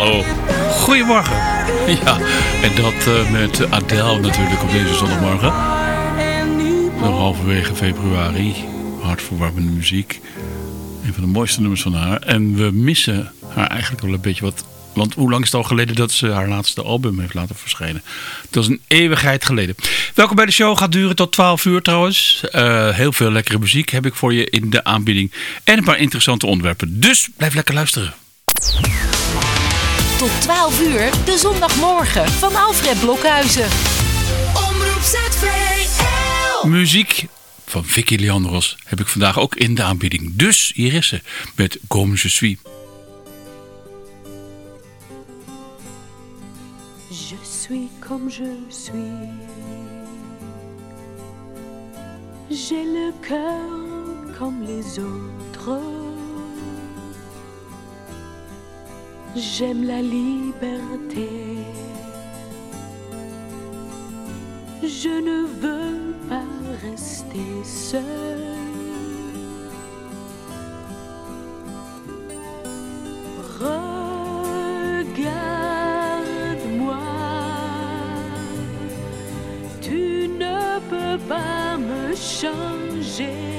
hallo. Goedemorgen. Ja, en dat eh, met Adele natuurlijk op deze zondagmorgen. Nog halverwege februari. Hartverwarmende muziek. Een van de mooiste nummers van haar. En we missen haar eigenlijk wel een beetje wat... Want hoe lang is het al geleden dat ze haar laatste album heeft laten verschijnen? Dat is een eeuwigheid geleden. Welkom bij de show. Gaat duren tot 12 uur trouwens. Eh, heel veel lekkere muziek heb ik voor je in de aanbieding. En een paar interessante onderwerpen. Dus blijf lekker luisteren tot 12 uur, de zondagmorgen van Alfred Blokhuizen. Omroep ZVL. Muziek van Vicky Leandros heb ik vandaag ook in de aanbieding. Dus hier is ze met Comme je suis. Je suis comme je suis. J'ai le cœur comme les autres. J'aime la liberté. Je ne veux pas rester seul. Regarde-moi. Tu ne peux pas me changer.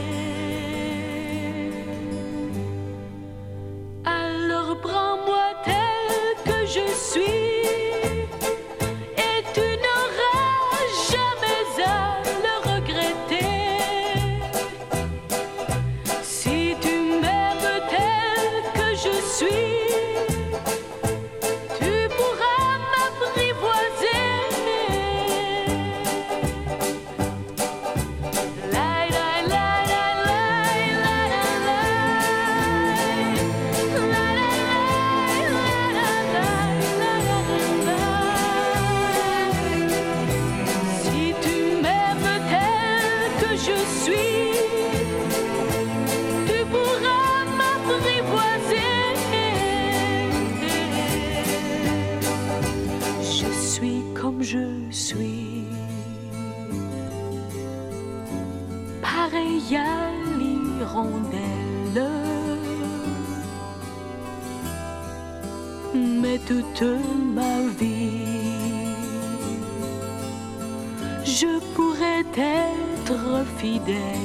I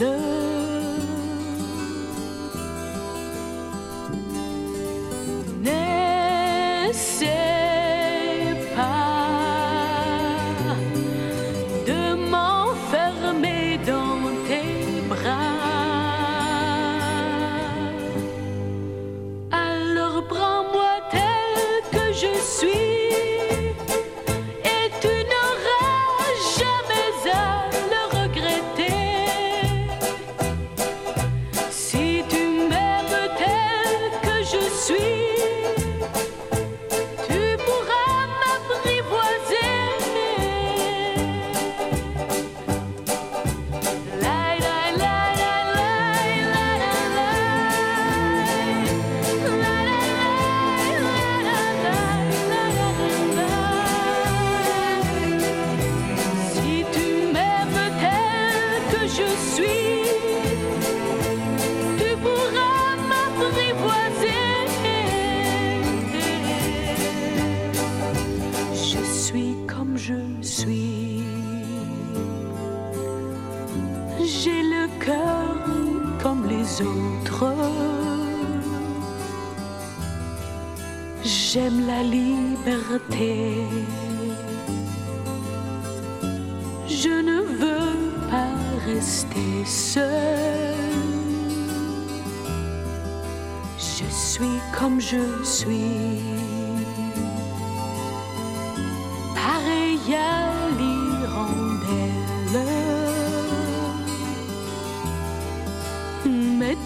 love.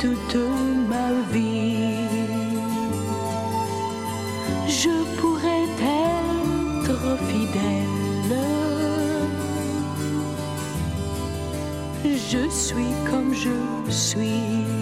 toute ma vie. Je pourrais être fidèle. Je suis comme je suis.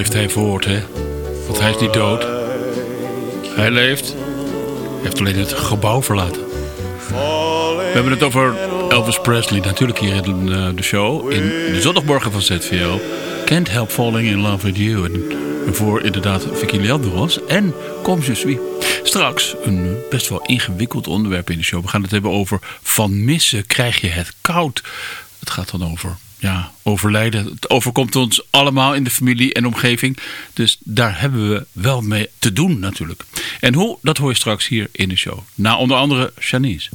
Leeft hij voort, hè. Want hij is niet dood. Hij leeft. Hij heeft alleen het gebouw verlaten. We hebben het over Elvis Presley, natuurlijk hier in eh, de show. In de zondagmorgen van ZVL. Can't Help Falling in Love with You. En voor inderdaad Vicky Leandros en Comme Je Suis. Straks een best wel ingewikkeld onderwerp in de show. We gaan het hebben over van missen krijg je het koud. Het gaat dan over ja, overlijden. Het overkomt ons allemaal in de familie en omgeving. Dus daar hebben we wel mee te doen natuurlijk. En hoe, dat hoor je straks hier in de show. Na onder andere Shanice.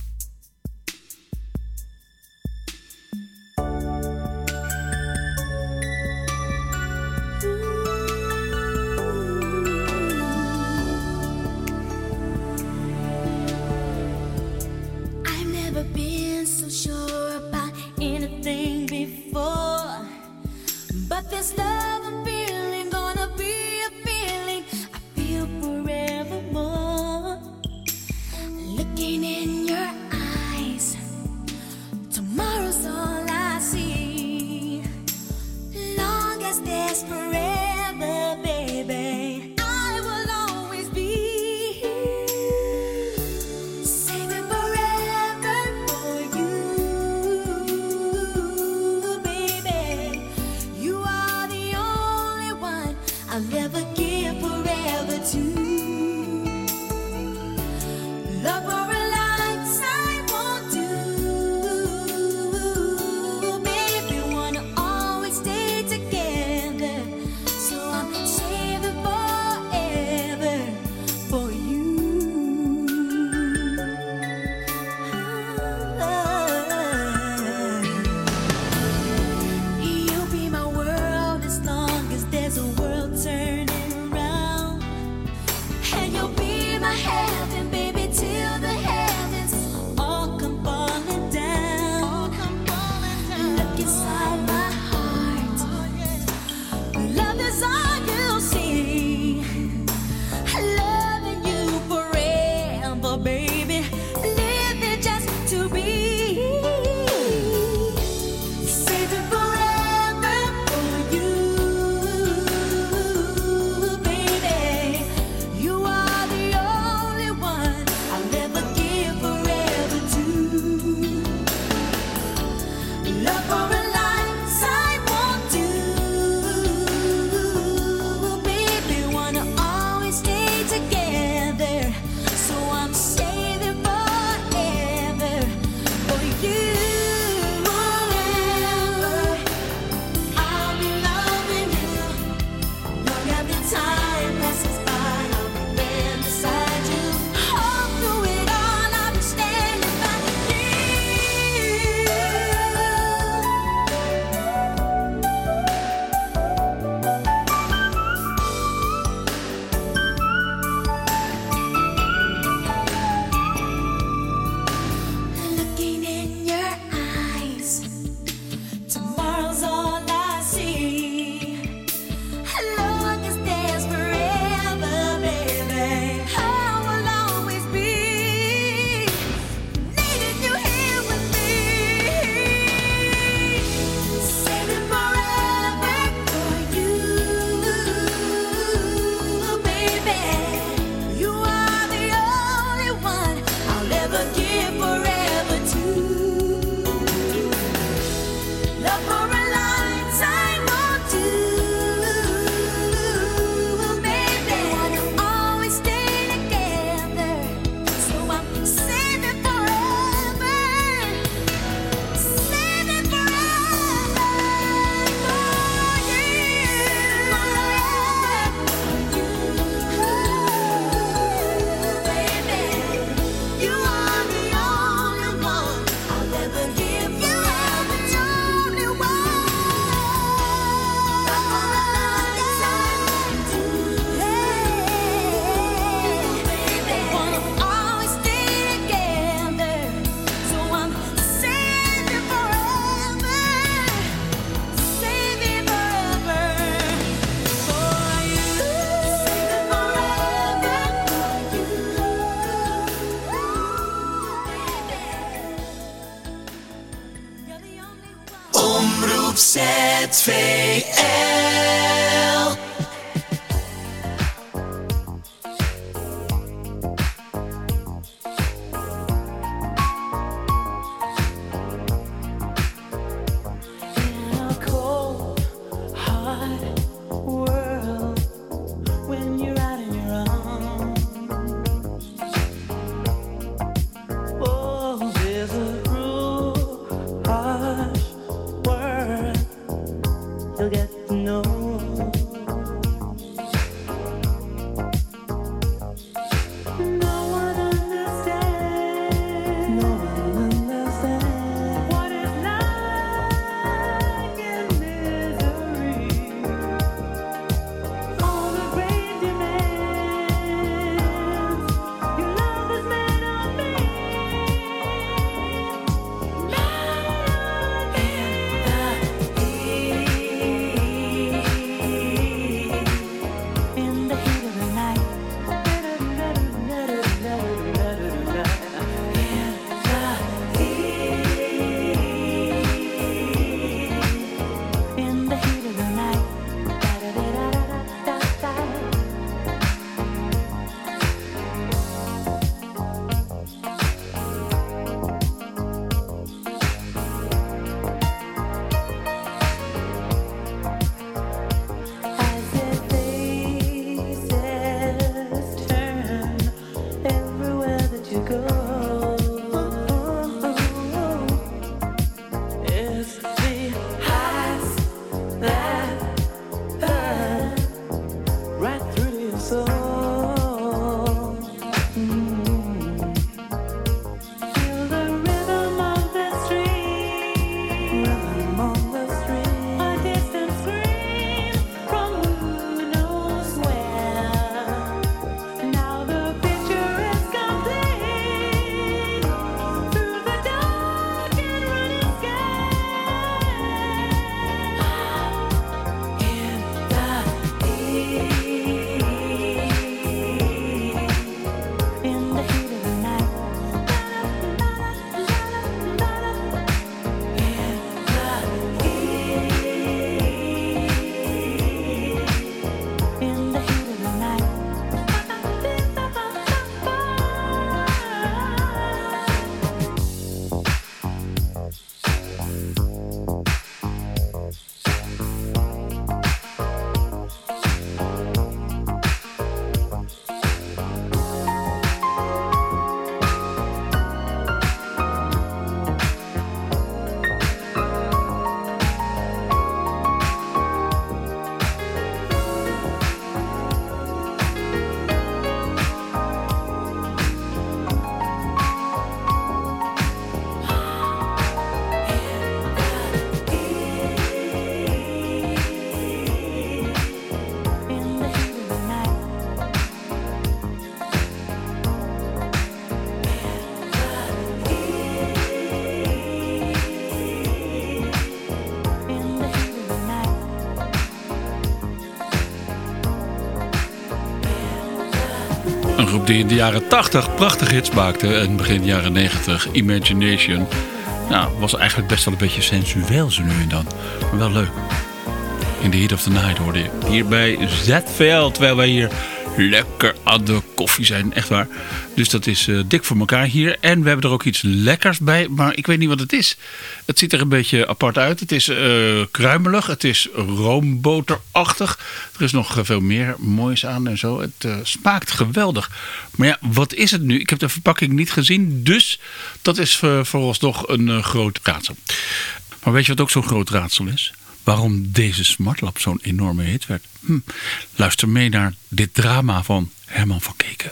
Die in de jaren 80 prachtige hits maakte. En begin jaren 90 Imagination. Nou, was eigenlijk best wel een beetje sensueel zo nu en dan. Maar wel leuk. In the Heat of the Night hoorde je. Hier bij ZVL. Terwijl wij hier lekker aan de koffie zijn. Echt waar. Dus dat is eh, dik voor elkaar hier. En we hebben er ook iets lekkers bij. Maar ik weet niet wat het is. Het ziet er een beetje apart uit. Het is eh, kruimelig. Het is roomboterachtig. Er is nog veel meer moois aan en zo. Het eh, smaakt geweldig. Maar ja, wat is het nu? Ik heb de verpakking niet gezien. Dus dat is eh, voor ons nog een groot raadsel. Maar weet je wat ook zo'n groot raadsel is? Waarom deze Smartlap zo'n enorme hit werd? Hm. Luister mee naar dit drama van Herman van Keken.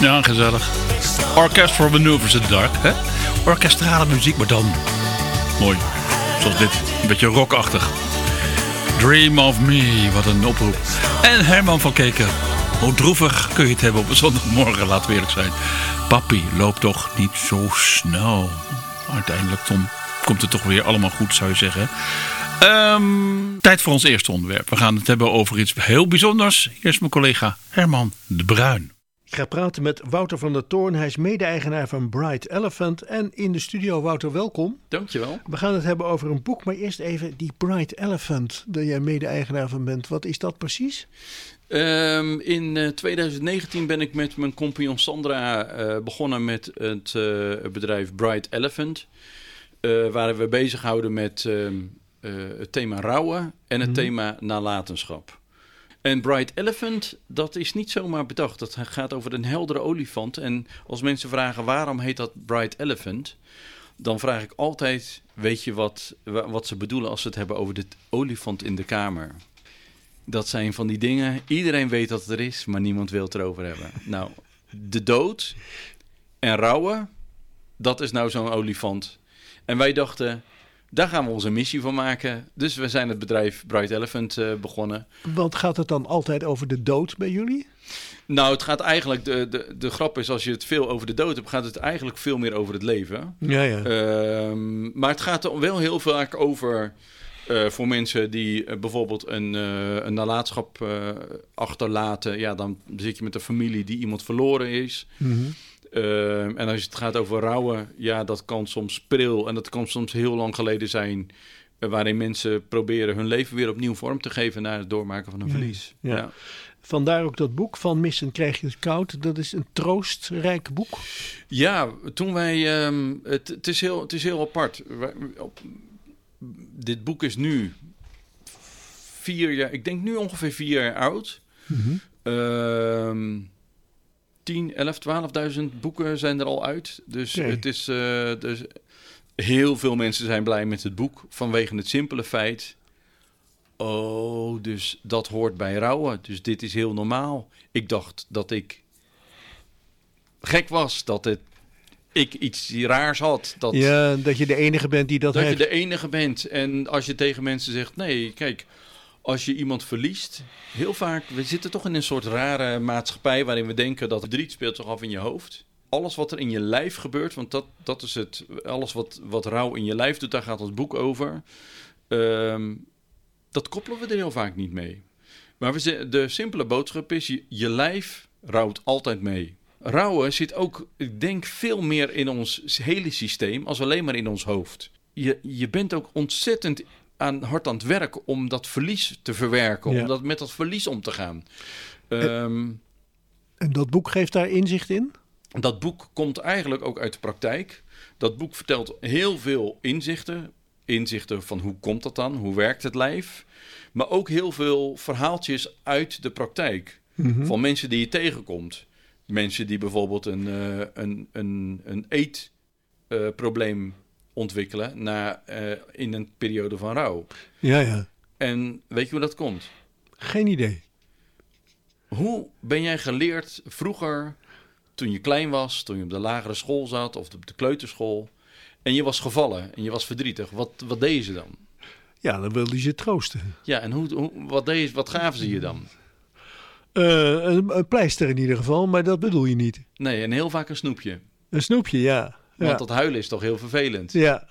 Ja, gezellig. Orchestral Maneuvers in the Dark. Hè? Orkestrale muziek, maar dan mooi. Zoals dit. Een beetje rockachtig. Dream of Me, wat een oproep. En Herman van Keken. Hoe droevig kun je het hebben op een zondagmorgen, laten we eerlijk zijn. Papi, loop toch niet zo snel. Uiteindelijk, Tom, komt het toch weer allemaal goed, zou je zeggen. Ehm, tijd voor ons eerste onderwerp. We gaan het hebben over iets heel bijzonders. Is mijn collega Herman de Bruin. Ik ga praten met Wouter van der Toorn. Hij is mede-eigenaar van Bright Elephant. En in de studio, Wouter, welkom. Dankjewel. We gaan het hebben over een boek, maar eerst even die Bright Elephant, daar jij mede-eigenaar van bent. Wat is dat precies? Ehm, in uh, 2019 ben ik met mijn compagnon Sandra uh, begonnen met het uh, bedrijf Bright Elephant. waar we bezighouden met ehm, het thema rouwen en het Mhm. thema nalatenschap. En Bright Elephant, dat is niet zomaar bedacht. Dat gaat over een heldere olifant. En als mensen vragen waarom heet dat Bright Elephant, dan vraag ik altijd: weet je wat, wa- wat ze bedoelen als ze het hebben over de olifant in de kamer? Dat zijn van die dingen. Iedereen weet dat het er is, maar niemand wil het erover hebben. Nou, de dood en rouwen, dat is nou zo'n olifant. En wij dachten, daar gaan we onze missie van maken. Dus we zijn het bedrijf Bright Elephant eh, begonnen. Want gaat het dan altijd over de dood bij jullie? Nou, het gaat eigenlijk, de, de, de grap is, als je het veel over de dood hebt, gaat het eigenlijk veel meer over het leven. Ja, ja. Ehm, maar het gaat er wel heel vaak over eh, voor mensen die eh, bijvoorbeeld een, eh, een nalatenschap achterlaten. Ja, dan zit je met een familie die iemand verloren is. Mhm. Ehm, en als het gaat over rouwen, ja, dat kan soms pril en dat kan soms heel lang geleden zijn. eh, waarin mensen proberen hun leven weer opnieuw vorm te geven na het doormaken van een Ja, verlies. ja. Vandaar ook dat boek van Missen krijg je het koud. Dat is een troostrijk boek. Ja, toen wij. ehm, het, het, is heel, het is heel apart. Dit boek is nu vier jaar. Ik denk nu ongeveer vier jaar oud. Ehm 10, 11, 12.000 boeken zijn er al uit. Dus het is. eh, dus heel veel mensen zijn blij met het boek. Vanwege het simpele feit. Oh, dus dat hoort bij rouwen. Dus dit is heel normaal. Ik dacht dat ik gek was. Dat het, ik iets raars had. Dat, Ja, dat je de enige bent die dat, dat je heeft. de enige bent. En als je tegen mensen zegt: nee, kijk, als je iemand verliest, heel vaak, we zitten toch in een soort rare maatschappij waarin we denken dat verdriet speelt zich af in je hoofd. Alles wat er in je lijf gebeurt, want dat, dat is het, alles wat, wat rouw in je lijf doet, daar gaat ons boek over. Ehm, dat koppelen we er heel vaak niet mee. Maar we, de simpele boodschap is: je, je lijf rouwt altijd mee. Rouwen zit ook, ik denk, veel meer in ons hele systeem als alleen maar in ons hoofd. Je, je bent ook ontzettend aan, hard aan het werk om dat verlies te verwerken, Ja. om dat, met dat verlies om te gaan. Ehm, En dat boek geeft daar inzicht in? dat boek komt eigenlijk ook uit de praktijk. Dat boek vertelt heel veel inzichten. Inzichten van hoe komt dat dan? Hoe werkt het lijf? Maar ook heel veel verhaaltjes uit de praktijk. Mhm. Van mensen die je tegenkomt. Mensen die bijvoorbeeld een, eh, een, een, een eetprobleem ontwikkelen na, eh, in een periode van rouw. Ja, ja. En weet je hoe dat komt? Geen idee. Hoe ben jij geleerd vroeger, toen je klein was, toen je op de lagere school zat of op de kleuterschool, en je was gevallen en je was verdrietig? Wat, wat deden ze dan? Ja, dan wilde je ze troosten. Ja, en hoe, hoe, wat, deed, je- wat gaven ze je dan? Eh, een, een pleister in ieder geval, maar dat bedoel je niet. Nee, en heel vaak een snoepje. Een snoepje, ja. Want dat huilen is toch heel vervelend. ja.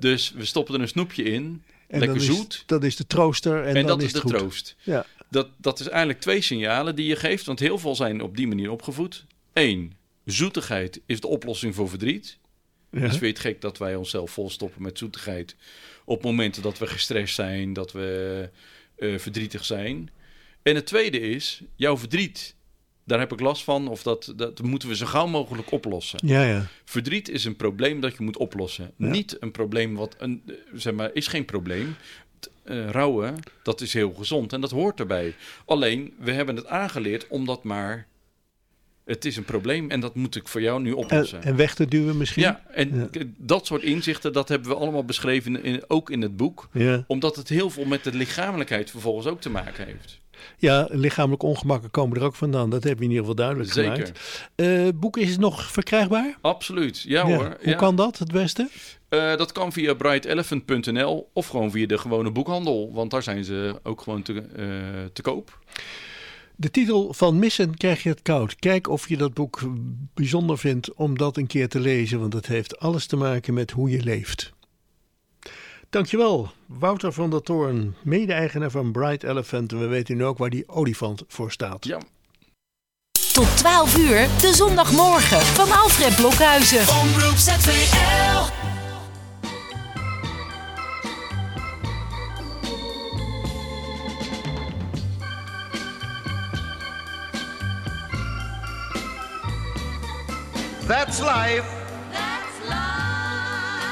Dus we stoppen er een snoepje in, En lekker dan is- zoet. dat is de trooster en, En, dan dat is is het de goed. troost. Ja. Dat, dat is eigenlijk twee signalen die je geeft, want heel veel zijn op die manier opgevoed. Eén, zoetigheid is de oplossing voor verdriet. Ja. Dus vind je het gek dat wij onszelf volstoppen met zoetigheid op momenten dat we gestrest zijn, dat we eh, verdrietig zijn. En het tweede is, jouw verdriet, daar heb ik last van, of dat, dat moeten we zo gauw mogelijk oplossen. ja, ja. Verdriet is een probleem dat je moet oplossen. Ja. Niet een probleem wat een, zeg maar, is geen probleem. T- eh, rouwen, dat is heel gezond en dat hoort erbij. Alleen, we hebben het aangeleerd om dat maar Het is een probleem en dat moet ik voor jou nu En, oplossen. en weg te duwen misschien? ja, en dat soort inzichten, dat hebben we allemaal beschreven, in, ook in het boek. Ja. Omdat het heel veel met de lichamelijkheid vervolgens ook te maken heeft. Ja, lichamelijk ongemakken komen er ook vandaan. Dat heb je in ieder geval duidelijk Zeker. gemaakt. Eh, het boek is nog verkrijgbaar? Absoluut, ja, hoor. Hoe ja. kan dat het beste? Eh, dat kan via brightelephant.nl of gewoon via de gewone boekhandel. Want daar zijn ze ook gewoon te, eh, te koop. De titel van Missen krijg je het koud. Kijk of je dat boek bijzonder vindt om dat een keer te lezen, want het heeft alles te maken met hoe je leeft. Dankjewel, Wouter van der Toorn, mede-eigenaar van Bright Elephant. En we weten nu ook waar die olifant voor staat. Ja. Tot 12 uur, de zondagmorgen van Alfred Blokhuizen. Omroep ZVL. That's life.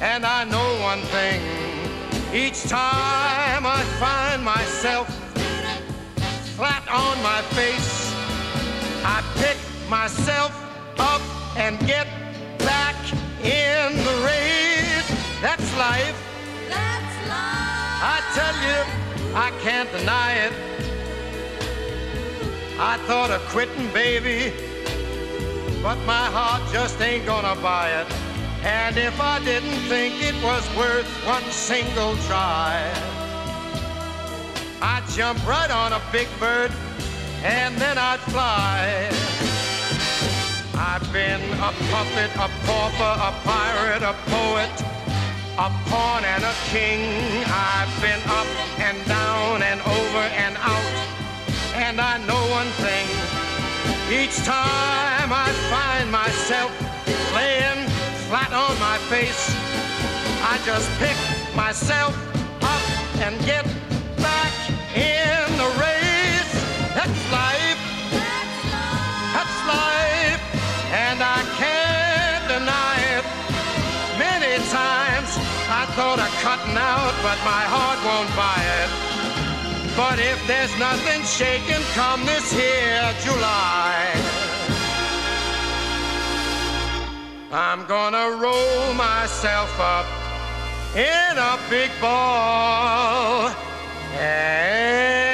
And I know one thing. Each time I find myself flat on my face, I pick myself up and get back in the race. That's life. That's life. I tell you, I can't deny it. I thought of quitting, baby, but my heart just ain't gonna buy it. And if I didn't think it was worth one single try, I'd jump right on a big bird and then I'd fly. I've been a puppet, a pauper, a pirate, a poet, a pawn and a king. I've been up and down and over and out. And I know one thing. Each time I find myself flat on my face, I just pick myself up and get back in the race. That's life. That's life. And I can't deny it. Many times I thought of cutting out, but my heart won't buy it. But if there's nothing shaking come this here July, I'm gonna roll myself up in a big ball. And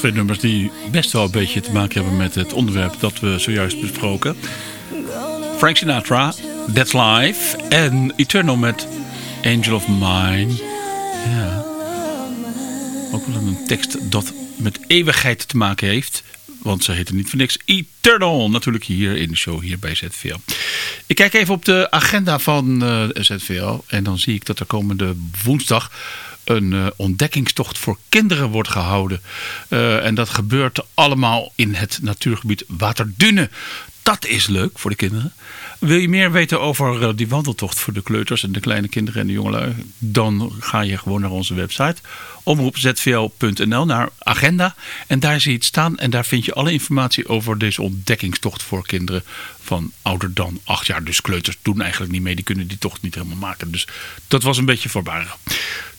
Twee nummers die best wel een beetje te maken hebben met het onderwerp dat we zojuist besproken. Frank Sinatra, That's Life. En Eternal met Angel of Mine. Ja. Ook wel een tekst dat met eeuwigheid te maken heeft. Want ze heette niet voor niks Eternal. Natuurlijk hier in de show, hier bij ZVL. Ik kijk even op de agenda van eh, ZVL. En dan zie ik dat er komende woensdag een eh, ontdekkingstocht voor kinderen wordt gehouden. Eh, en dat gebeurt allemaal in het natuurgebied Waterdune. Dat is leuk voor de kinderen. Wil je meer weten over eh, die wandeltocht voor de kleuters en de kleine kinderen en de jongelui? Dan ga je gewoon naar onze website omroepzvl.nl naar agenda. En daar zie je het staan en daar vind je alle informatie over deze ontdekkingstocht voor kinderen van ouder dan acht jaar. Dus kleuters doen eigenlijk niet mee, die kunnen die tocht niet helemaal maken. Dus dat was een beetje voorbarig.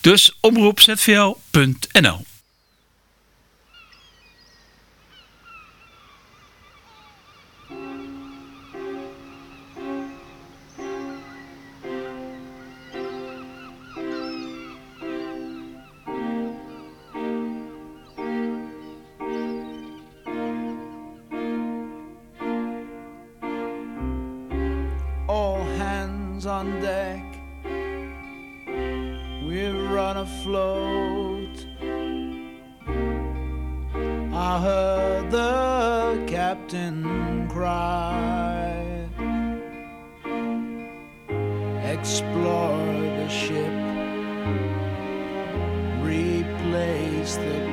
Dus omroepzvl.nl I heard the captain cry. Explore the ship. Replace the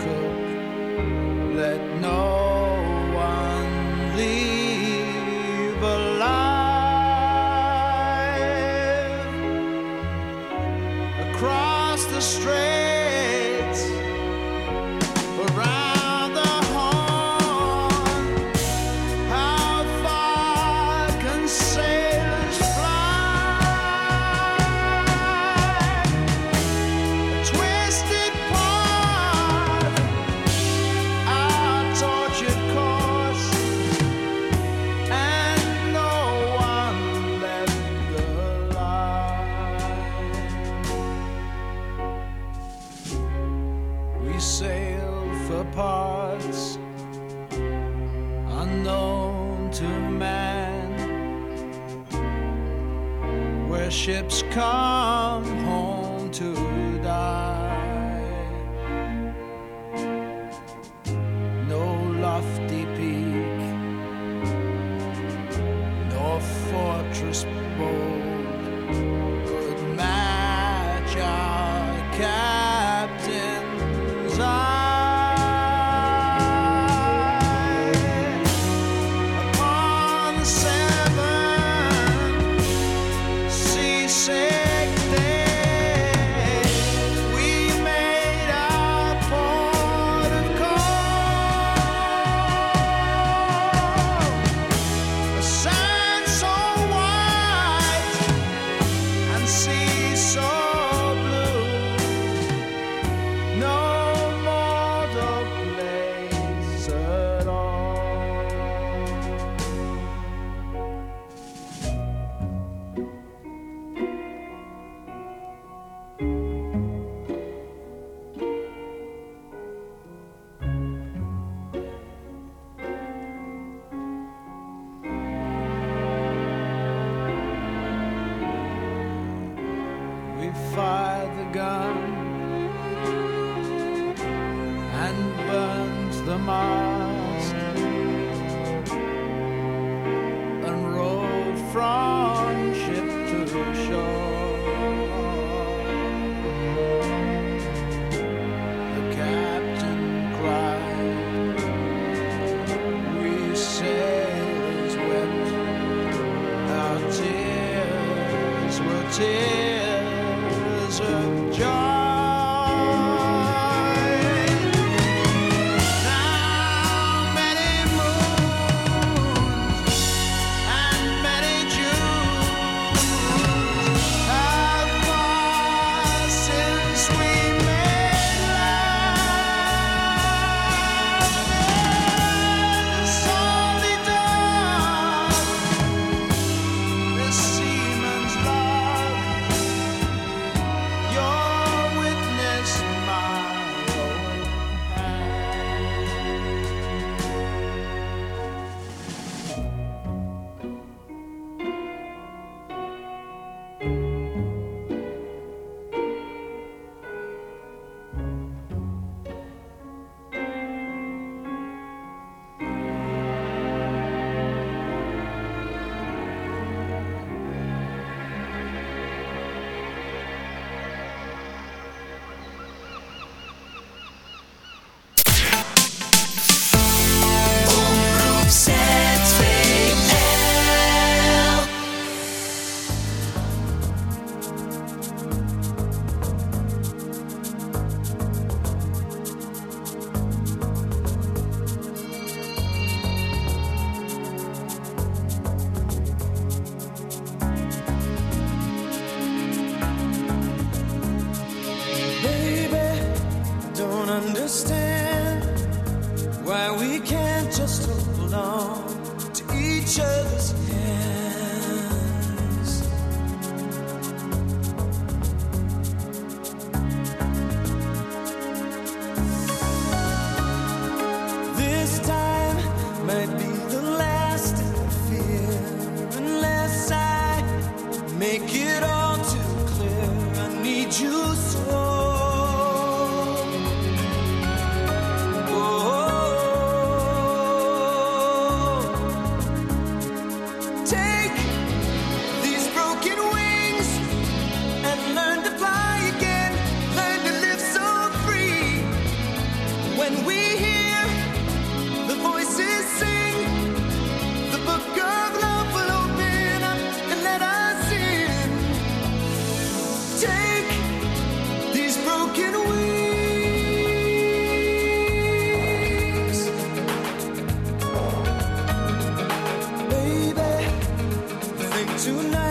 tonight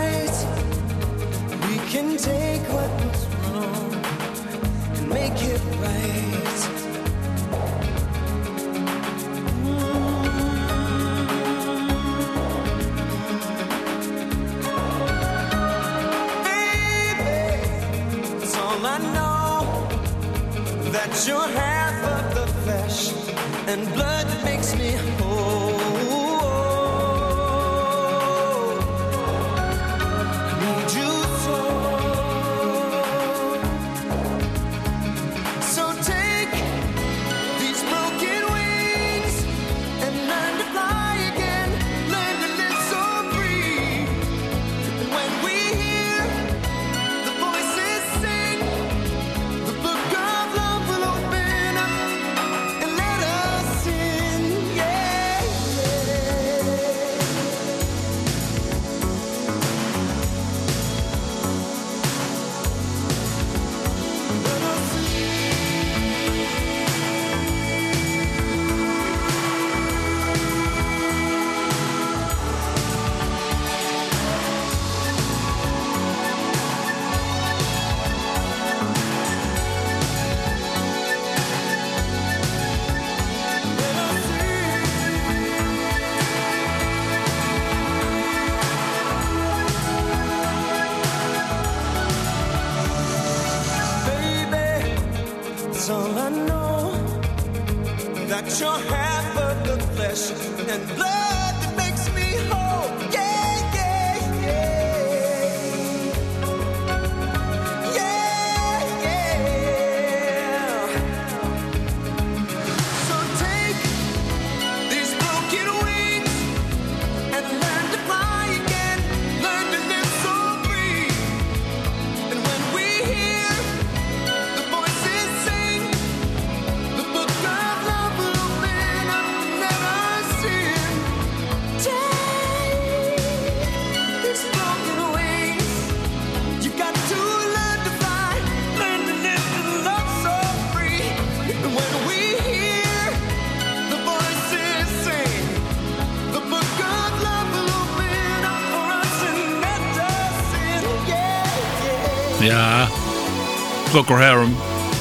Procol Harum.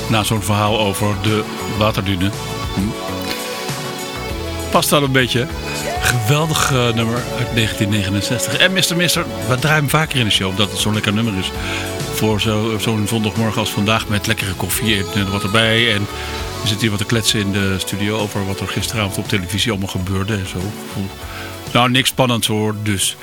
Na zo'n verhaal over de waterdune. Hm. Past wel een beetje. Geweldig eh, nummer uit 1969. En Mr. Mister, we draaien hem vaker in de show, omdat het zo'n lekker nummer is. Voor zo- zo'n zondagmorgen als vandaag met lekkere koffie en wat erbij. En we zitten hier wat te kletsen in de studio over wat er gisteravond op televisie allemaal gebeurde en zo. Nou, niks spannends hoor, dus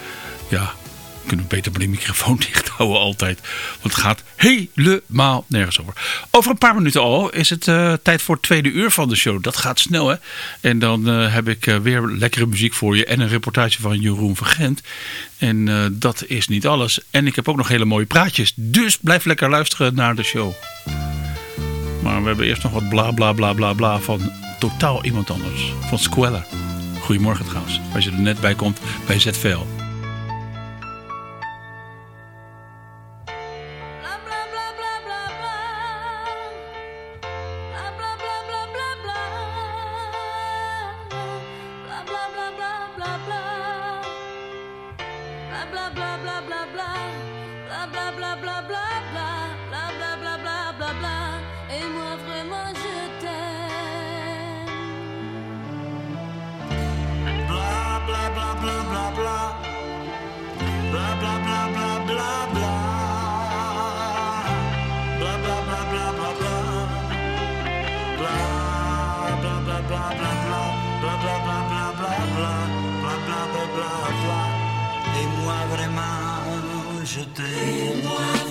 ja, we kunnen beter maar die microfoon dicht houden altijd. Want het gaat helemaal nergens over. Over een paar minuten al is het eh, tijd voor het tweede uur van de show. Dat gaat snel hè. En dan eh, heb ik eh, weer lekkere muziek voor je. En een reportage van Jeroen van Gent. En dat is niet alles. En ik heb ook nog hele mooie praatjes. Dus blijf lekker luisteren naar de show. Maar we hebben eerst nog wat bla bla bla bla bla van totaal iemand anders. Van Squella. Goedemorgen trouwens. Als je er net bij komt bij ZVL. Je t'aime.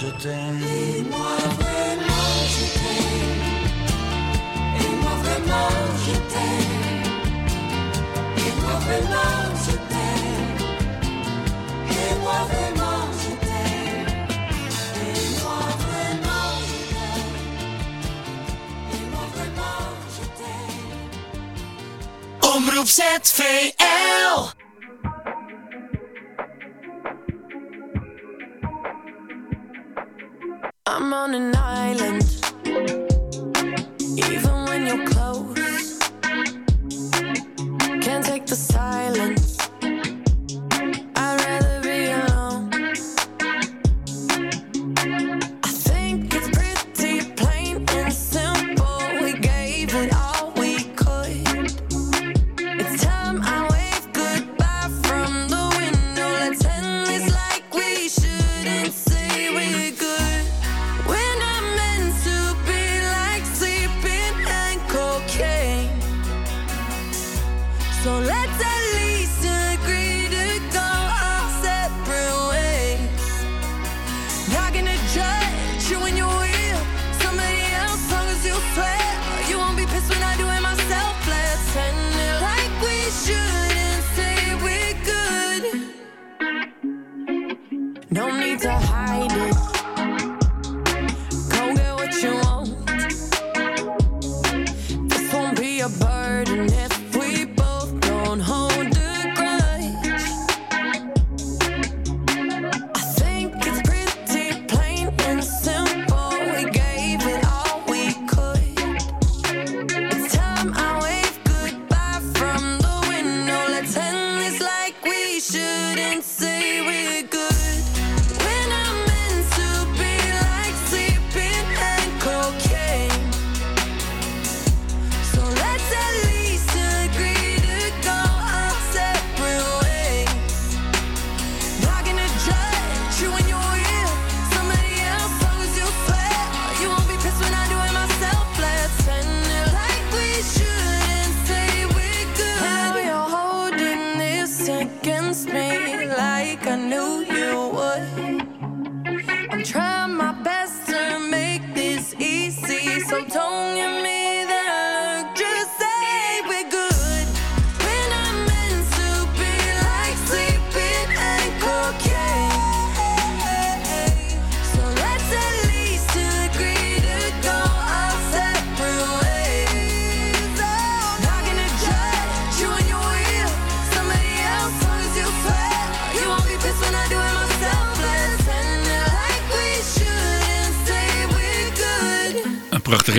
Je t'aime. Et moi vraiment je t'aime. Et moi vraiment je t'aime. Et moi vraiment je t'aime. Et moi vraiment je t'aime. Et moi vraiment je t'aime. Et moi vraiment je t'aime. Omroep ZVL. on and on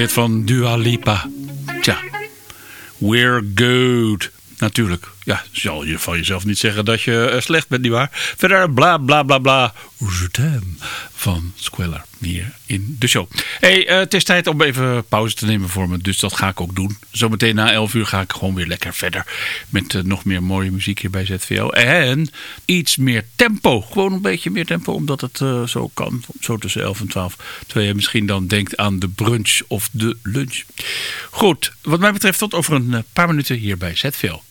Van Dua Lipa. Tja, we're good. Natuurlijk, ja, zal je van jezelf niet zeggen dat je eh, slecht bent, nietwaar? Verder bla bla bla bla. Van Squiller hier in de show. hey, eh, het is tijd om even pauze te nemen voor me, dus dat ga ik ook doen. Zometeen na 11 uur ga ik gewoon weer lekker verder met eh, nog meer mooie muziek hier bij ZVL. En iets meer tempo, gewoon een beetje meer tempo, omdat het eh, zo kan. Zo tussen 11 en 12. Terwijl je misschien dan denkt aan de brunch of de lunch. Goed, wat mij betreft tot over een paar minuten hier bij ZVL.